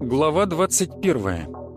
Глава 21.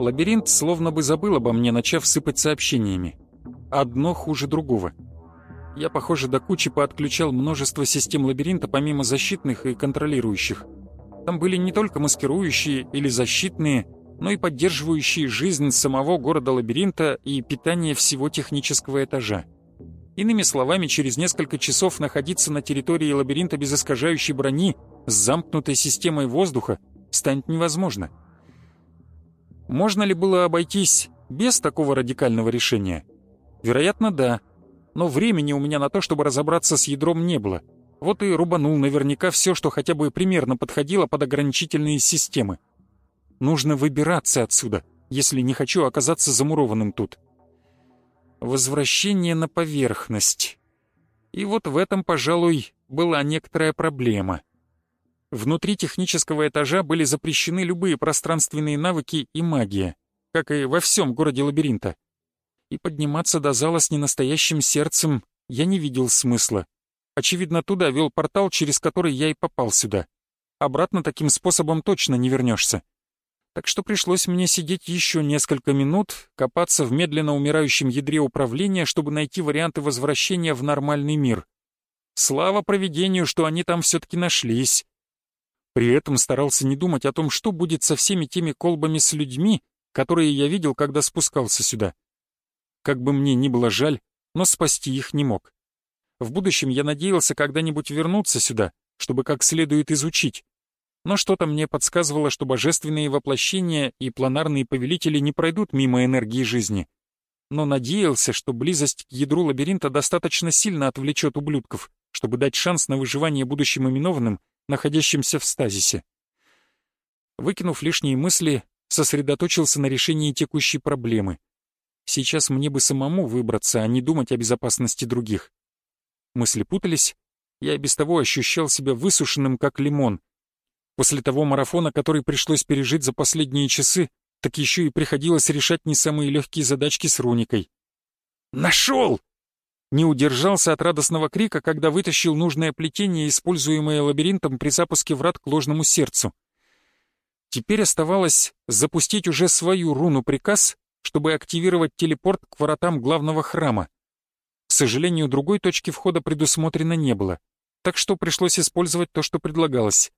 Лабиринт словно бы забыл обо мне, начав сыпать сообщениями. Одно хуже другого. Я, похоже, до кучи поотключал множество систем лабиринта, помимо защитных и контролирующих. Там были не только маскирующие или защитные, но и поддерживающие жизнь самого города-лабиринта и питание всего технического этажа. Иными словами, через несколько часов находиться на территории лабиринта без искажающей брони с замкнутой системой воздуха станет невозможно. Можно ли было обойтись без такого радикального решения? Вероятно, да. Но времени у меня на то, чтобы разобраться с ядром, не было. Вот и рубанул наверняка все, что хотя бы примерно подходило под ограничительные системы. Нужно выбираться отсюда, если не хочу оказаться замурованным тут. Возвращение на поверхность. И вот в этом, пожалуй, была некоторая проблема. Внутри технического этажа были запрещены любые пространственные навыки и магия, как и во всем городе лабиринта. И подниматься до зала с ненастоящим сердцем я не видел смысла. Очевидно, туда вел портал, через который я и попал сюда. Обратно таким способом точно не вернешься. Так что пришлось мне сидеть еще несколько минут, копаться в медленно умирающем ядре управления, чтобы найти варианты возвращения в нормальный мир. Слава проведению, что они там все-таки нашлись. При этом старался не думать о том, что будет со всеми теми колбами с людьми, которые я видел, когда спускался сюда. Как бы мне ни было жаль, но спасти их не мог. В будущем я надеялся когда-нибудь вернуться сюда, чтобы как следует изучить. Но что-то мне подсказывало, что божественные воплощения и планарные повелители не пройдут мимо энергии жизни. Но надеялся, что близость к ядру лабиринта достаточно сильно отвлечет ублюдков, чтобы дать шанс на выживание будущим именованным находящимся в стазисе. Выкинув лишние мысли, сосредоточился на решении текущей проблемы. Сейчас мне бы самому выбраться, а не думать о безопасности других. Мысли путались, я без того ощущал себя высушенным, как лимон. После того марафона, который пришлось пережить за последние часы, так еще и приходилось решать не самые легкие задачки с руникой. «Нашел!» Не удержался от радостного крика, когда вытащил нужное плетение, используемое лабиринтом при запуске врат к ложному сердцу. Теперь оставалось запустить уже свою руну-приказ, чтобы активировать телепорт к воротам главного храма. К сожалению, другой точки входа предусмотрено не было, так что пришлось использовать то, что предлагалось.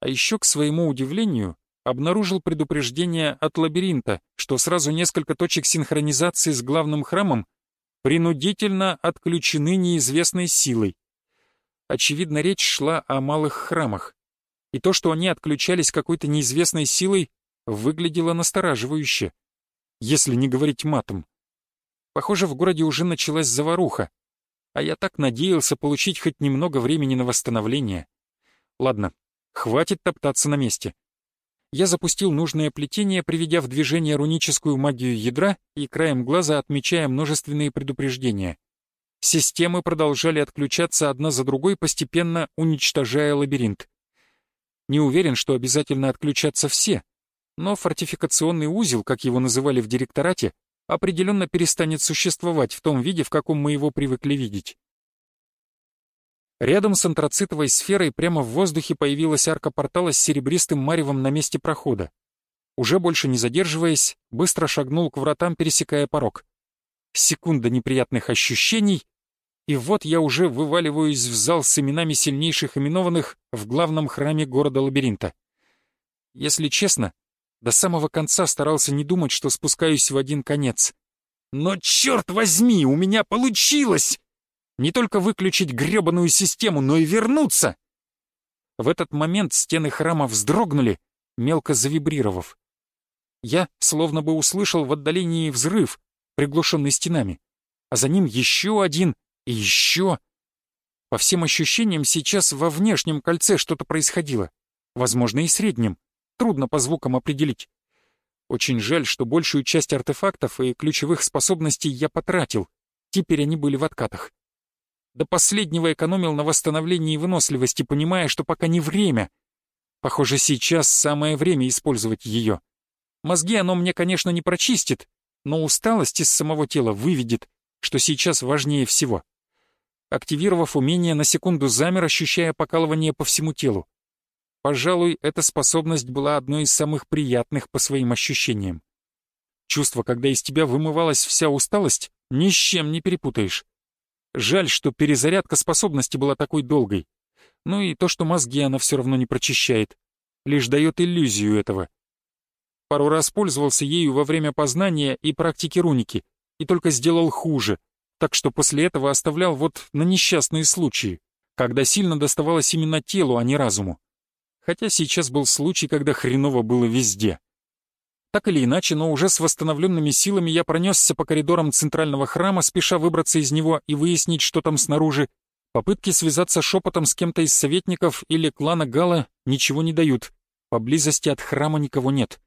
А еще, к своему удивлению, обнаружил предупреждение от лабиринта, что сразу несколько точек синхронизации с главным храмом принудительно отключены неизвестной силой. Очевидно, речь шла о малых храмах, и то, что они отключались какой-то неизвестной силой, выглядело настораживающе, если не говорить матом. Похоже, в городе уже началась заваруха, а я так надеялся получить хоть немного времени на восстановление. Ладно, хватит топтаться на месте я запустил нужное плетение, приведя в движение руническую магию ядра и краем глаза отмечая множественные предупреждения. Системы продолжали отключаться одна за другой, постепенно уничтожая лабиринт. Не уверен, что обязательно отключатся все, но фортификационный узел, как его называли в директорате, определенно перестанет существовать в том виде, в каком мы его привыкли видеть. Рядом с антрацитовой сферой прямо в воздухе появилась арка портала с серебристым маревом на месте прохода. Уже больше не задерживаясь, быстро шагнул к вратам, пересекая порог. Секунда неприятных ощущений, и вот я уже вываливаюсь в зал с именами сильнейших именованных в главном храме города-лабиринта. Если честно, до самого конца старался не думать, что спускаюсь в один конец. Но черт возьми, у меня получилось! Не только выключить гребаную систему, но и вернуться! В этот момент стены храма вздрогнули, мелко завибрировав. Я словно бы услышал в отдалении взрыв, приглушенный стенами, а за ним еще один и еще. По всем ощущениям, сейчас во внешнем кольце что-то происходило, возможно, и среднем, трудно по звукам определить. Очень жаль, что большую часть артефактов и ключевых способностей я потратил. Теперь они были в откатах. До последнего экономил на восстановлении выносливости, понимая, что пока не время. Похоже, сейчас самое время использовать ее. Мозги оно мне, конечно, не прочистит, но усталость из самого тела выведет, что сейчас важнее всего. Активировав умение, на секунду замер, ощущая покалывание по всему телу. Пожалуй, эта способность была одной из самых приятных по своим ощущениям. Чувство, когда из тебя вымывалась вся усталость, ни с чем не перепутаешь. Жаль, что перезарядка способности была такой долгой. Ну и то, что мозги она все равно не прочищает. Лишь дает иллюзию этого. Пару раз пользовался ею во время познания и практики руники, и только сделал хуже, так что после этого оставлял вот на несчастные случаи, когда сильно доставалось именно телу, а не разуму. Хотя сейчас был случай, когда хреново было везде. Так или иначе, но уже с восстановленными силами я пронесся по коридорам центрального храма, спеша выбраться из него и выяснить, что там снаружи. Попытки связаться шепотом с кем-то из советников или клана Гала ничего не дают. Поблизости от храма никого нет.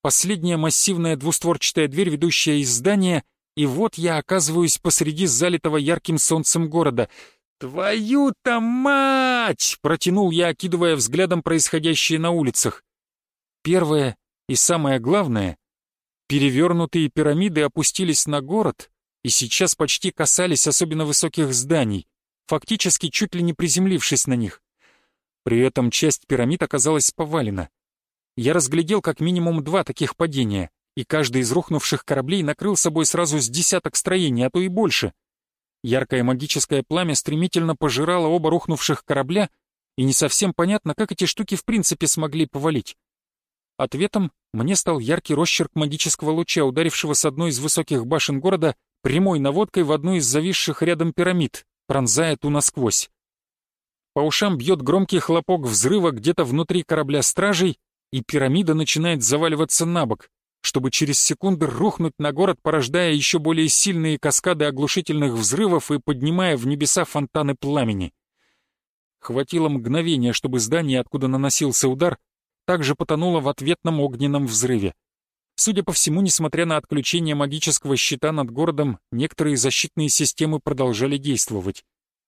Последняя массивная двустворчатая дверь, ведущая из здания, и вот я оказываюсь посреди залитого ярким солнцем города. «Твою-то мать!» — протянул я, окидывая взглядом происходящее на улицах. Первое и самое главное, перевернутые пирамиды опустились на город и сейчас почти касались особенно высоких зданий, фактически чуть ли не приземлившись на них. При этом часть пирамид оказалась повалена. Я разглядел как минимум два таких падения, и каждый из рухнувших кораблей накрыл собой сразу с десяток строений, а то и больше. Яркое магическое пламя стремительно пожирало оба рухнувших корабля, и не совсем понятно, как эти штуки в принципе смогли повалить. Ответом мне стал яркий росчерк магического луча, ударившего с одной из высоких башен города прямой наводкой в одну из зависших рядом пирамид, пронзая ту насквозь. По ушам бьет громкий хлопок взрыва где-то внутри корабля стражей, и пирамида начинает заваливаться на бок, чтобы через секунды рухнуть на город, порождая еще более сильные каскады оглушительных взрывов и поднимая в небеса фонтаны пламени. Хватило мгновения, чтобы здание, откуда наносился удар, также потонула в ответном огненном взрыве. Судя по всему, несмотря на отключение магического щита над городом, некоторые защитные системы продолжали действовать.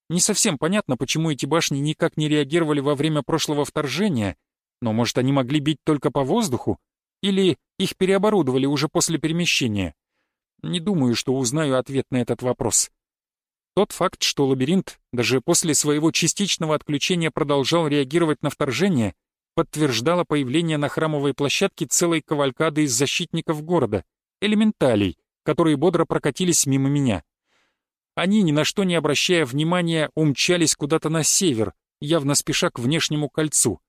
Не совсем понятно, почему эти башни никак не реагировали во время прошлого вторжения, но, может, они могли бить только по воздуху? Или их переоборудовали уже после перемещения? Не думаю, что узнаю ответ на этот вопрос. Тот факт, что лабиринт даже после своего частичного отключения продолжал реагировать на вторжение, подтверждало появление на храмовой площадке целой кавалькады из защитников города, элементалей, которые бодро прокатились мимо меня. Они, ни на что не обращая внимания, умчались куда-то на север, явно спеша к внешнему кольцу.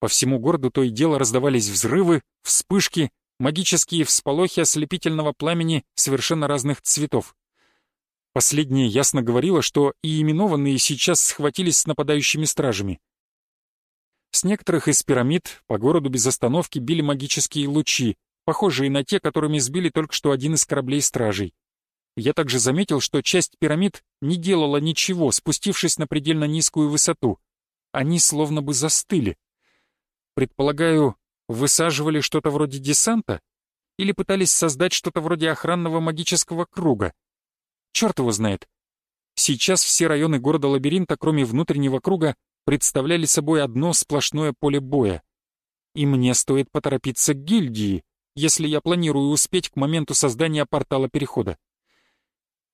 По всему городу то и дело раздавались взрывы, вспышки, магические всполохи ослепительного пламени совершенно разных цветов. Последнее ясно говорило, что и именованные сейчас схватились с нападающими стражами — с некоторых из пирамид по городу без остановки били магические лучи, похожие на те, которыми сбили только что один из кораблей стражей. Я также заметил, что часть пирамид не делала ничего, спустившись на предельно низкую высоту. Они словно бы застыли. Предполагаю, высаживали что-то вроде десанта? Или пытались создать что-то вроде охранного магического круга? Черт его знает. Сейчас все районы города-лабиринта, кроме внутреннего круга, представляли собой одно сплошное поле боя. И мне стоит поторопиться к гильдии, если я планирую успеть к моменту создания портала перехода.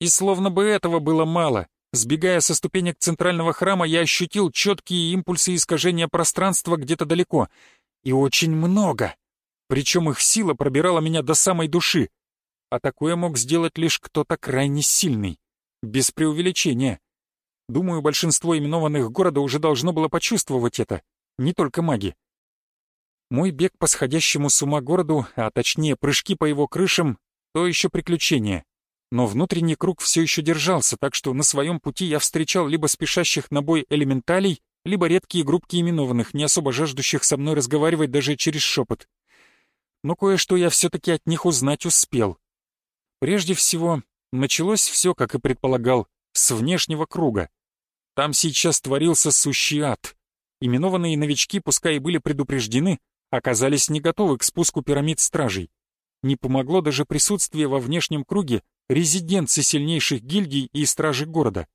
И словно бы этого было мало, сбегая со ступенек центрального храма, я ощутил четкие импульсы искажения пространства где-то далеко. И очень много. Причем их сила пробирала меня до самой души. А такое мог сделать лишь кто-то крайне сильный. Без преувеличения. Думаю, большинство именованных города уже должно было почувствовать это, не только маги. Мой бег по сходящему с ума городу, а точнее прыжки по его крышам, то еще приключение. Но внутренний круг все еще держался, так что на своем пути я встречал либо спешащих на бой элементалей, либо редкие группки именованных, не особо жаждущих со мной разговаривать даже через шепот. Но кое-что я все-таки от них узнать успел. Прежде всего, началось все, как и предполагал, с внешнего круга. Там сейчас творился сущий ад. Именованные новички, пускай и были предупреждены, оказались не готовы к спуску пирамид стражей. Не помогло даже присутствие во внешнем круге резиденции сильнейших гильдий и стражей города.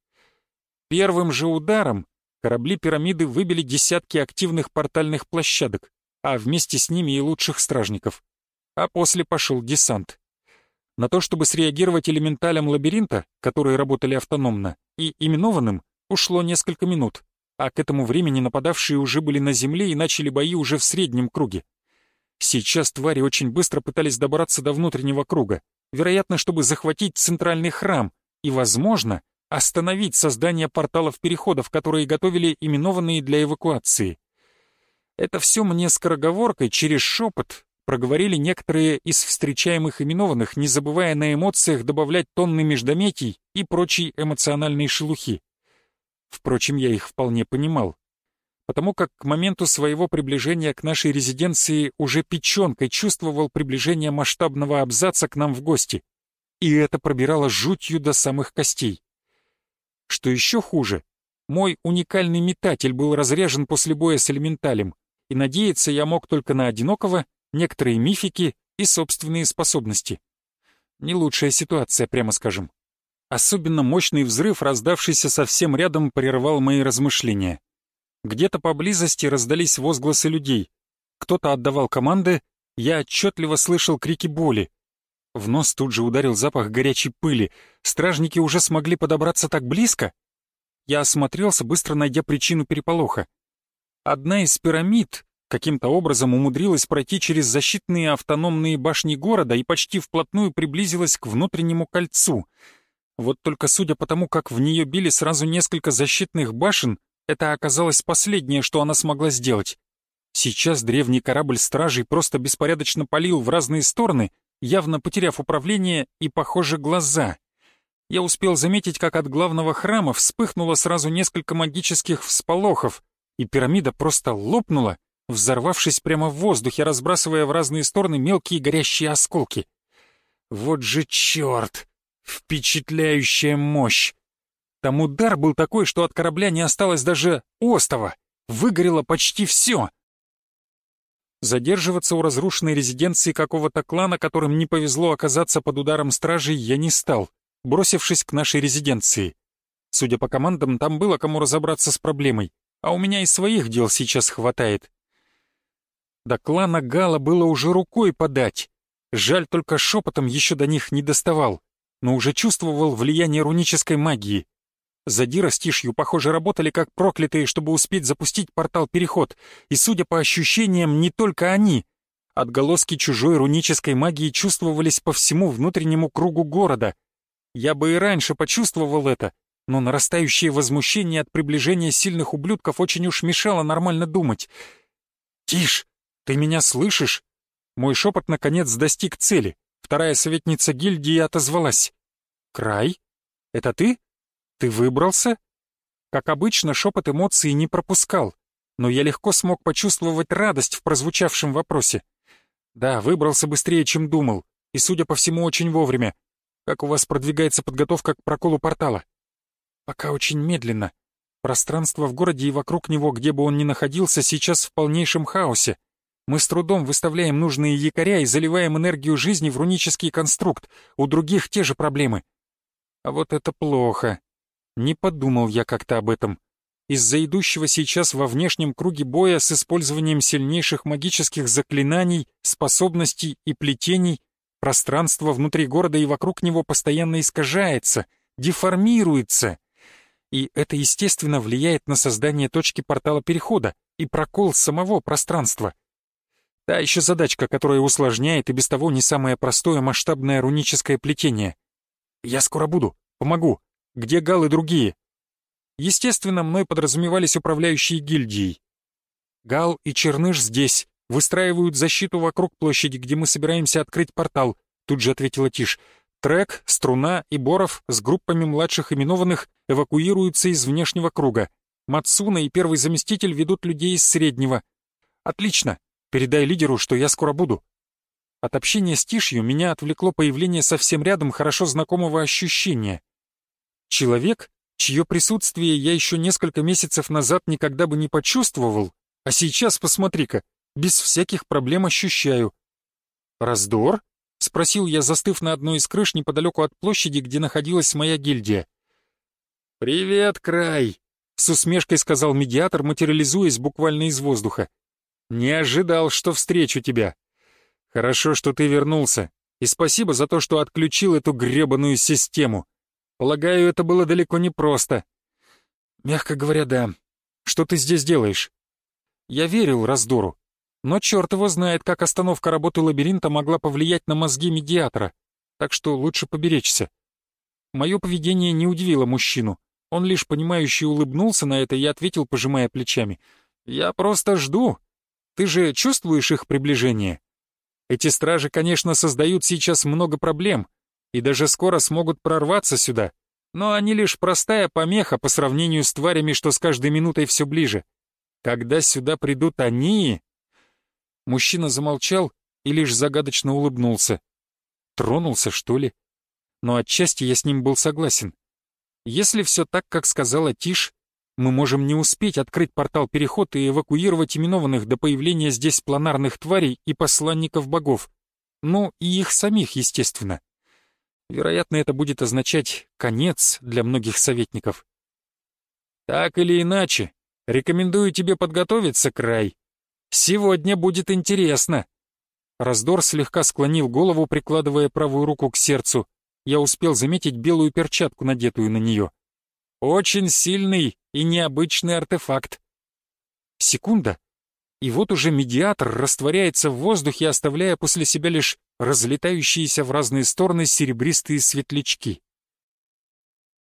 Первым же ударом корабли пирамиды выбили десятки активных портальных площадок, а вместе с ними и лучших стражников. А после пошел десант. На то, чтобы среагировать элементалям лабиринта, которые работали автономно, и именованным, ушло несколько минут, а к этому времени нападавшие уже были на земле и начали бои уже в среднем круге. Сейчас твари очень быстро пытались добраться до внутреннего круга, вероятно, чтобы захватить центральный храм и, возможно, остановить создание порталов переходов, которые готовили именованные для эвакуации. Это все мне скороговоркой через шепот проговорили некоторые из встречаемых именованных, не забывая на эмоциях добавлять тонны междометий и прочей эмоциональной шелухи. Впрочем, я их вполне понимал, потому как к моменту своего приближения к нашей резиденции уже печенкой чувствовал приближение масштабного абзаца к нам в гости, и это пробирало жутью до самых костей. Что еще хуже, мой уникальный метатель был разряжен после боя с элементалем, и надеяться я мог только на одинокого, некоторые мифики и собственные способности. Не лучшая ситуация, прямо скажем. Особенно мощный взрыв, раздавшийся совсем рядом, прервал мои размышления. Где-то поблизости раздались возгласы людей. Кто-то отдавал команды, я отчетливо слышал крики боли. В нос тут же ударил запах горячей пыли. Стражники уже смогли подобраться так близко? Я осмотрелся, быстро найдя причину переполоха. Одна из пирамид каким-то образом умудрилась пройти через защитные автономные башни города и почти вплотную приблизилась к внутреннему кольцу — вот только судя по тому, как в нее били сразу несколько защитных башен, это оказалось последнее, что она смогла сделать. Сейчас древний корабль стражей просто беспорядочно палил в разные стороны, явно потеряв управление и, похоже, глаза. Я успел заметить, как от главного храма вспыхнуло сразу несколько магических всполохов, и пирамида просто лопнула, взорвавшись прямо в воздухе, разбрасывая в разные стороны мелкие горящие осколки. Вот же черт! Впечатляющая мощь! Там удар был такой, что от корабля не осталось даже остова. Выгорело почти все. Задерживаться у разрушенной резиденции какого-то клана, которым не повезло оказаться под ударом стражей, я не стал, бросившись к нашей резиденции. Судя по командам, там было кому разобраться с проблемой, а у меня и своих дел сейчас хватает. До клана Гала было уже рукой подать. Жаль, только шепотом еще до них не доставал но уже чувствовал влияние рунической магии. Задира с Тишью, похоже, работали как проклятые, чтобы успеть запустить портал-переход, и, судя по ощущениям, не только они. Отголоски чужой рунической магии чувствовались по всему внутреннему кругу города. Я бы и раньше почувствовал это, но нарастающее возмущение от приближения сильных ублюдков очень уж мешало нормально думать. «Тиш, ты меня слышишь?» Мой шепот наконец достиг цели. Вторая советница гильдии отозвалась. «Край? Это ты? Ты выбрался?» Как обычно, шепот эмоций не пропускал, но я легко смог почувствовать радость в прозвучавшем вопросе. «Да, выбрался быстрее, чем думал, и, судя по всему, очень вовремя. Как у вас продвигается подготовка к проколу портала?» «Пока очень медленно. Пространство в городе и вокруг него, где бы он ни находился, сейчас в полнейшем хаосе. Мы с трудом выставляем нужные якоря и заливаем энергию жизни в рунический конструкт. У других те же проблемы. А вот это плохо. Не подумал я как-то об этом. Из-за идущего сейчас во внешнем круге боя с использованием сильнейших магических заклинаний, способностей и плетений, пространство внутри города и вокруг него постоянно искажается, деформируется. И это, естественно, влияет на создание точки портала перехода и прокол самого пространства — Та еще задачка, которая усложняет и без того не самое простое масштабное руническое плетение. Я скоро буду, помогу. Где Гал и другие? Естественно, мной подразумевались управляющие гильдией. Гал и Черныш здесь, выстраивают защиту вокруг площади, где мы собираемся открыть портал, тут же ответила Тиш. Трек, Струна и Боров с группами младших именованных эвакуируются из внешнего круга. Мацуна и первый заместитель ведут людей из среднего. Отлично, Передай лидеру, что я скоро буду». От общения с Тишью меня отвлекло появление совсем рядом хорошо знакомого ощущения. Человек, чье присутствие я еще несколько месяцев назад никогда бы не почувствовал, а сейчас, посмотри-ка, без всяких проблем ощущаю. «Раздор?» — спросил я, застыв на одной из крыш неподалеку от площади, где находилась моя гильдия. «Привет, край!» — с усмешкой сказал медиатор, материализуясь буквально из воздуха. «Не ожидал, что встречу тебя. Хорошо, что ты вернулся, и спасибо за то, что отключил эту гребаную систему. Полагаю, это было далеко не просто». «Мягко говоря, да. Что ты здесь делаешь?» Я верил раздору, но черт его знает, как остановка работы лабиринта могла повлиять на мозги медиатора, так что лучше поберечься. Мое поведение не удивило мужчину. Он лишь понимающе улыбнулся на это и ответил, пожимая плечами. «Я просто жду. Ты же чувствуешь их приближение? Эти стражи, конечно, создают сейчас много проблем и даже скоро смогут прорваться сюда, но они лишь простая помеха по сравнению с тварями, что с каждой минутой все ближе. Когда сюда придут они, Мужчина замолчал и лишь загадочно улыбнулся. Тронулся, что ли? Но отчасти я с ним был согласен. Если все так, как сказала Тиш, мы можем не успеть открыть портал переход и эвакуировать именованных до появления здесь планарных тварей и посланников богов. Ну, и их самих, естественно. Вероятно, это будет означать конец для многих советников. Так или иначе, рекомендую тебе подготовиться, Край, Сегодня будет интересно!» Раздор слегка склонил голову, прикладывая правую руку к сердцу. Я успел заметить белую перчатку, надетую на нее. «Очень сильный и необычный артефакт». Секунда, и вот уже медиатор растворяется в воздухе, оставляя после себя лишь разлетающиеся в разные стороны серебристые светлячки.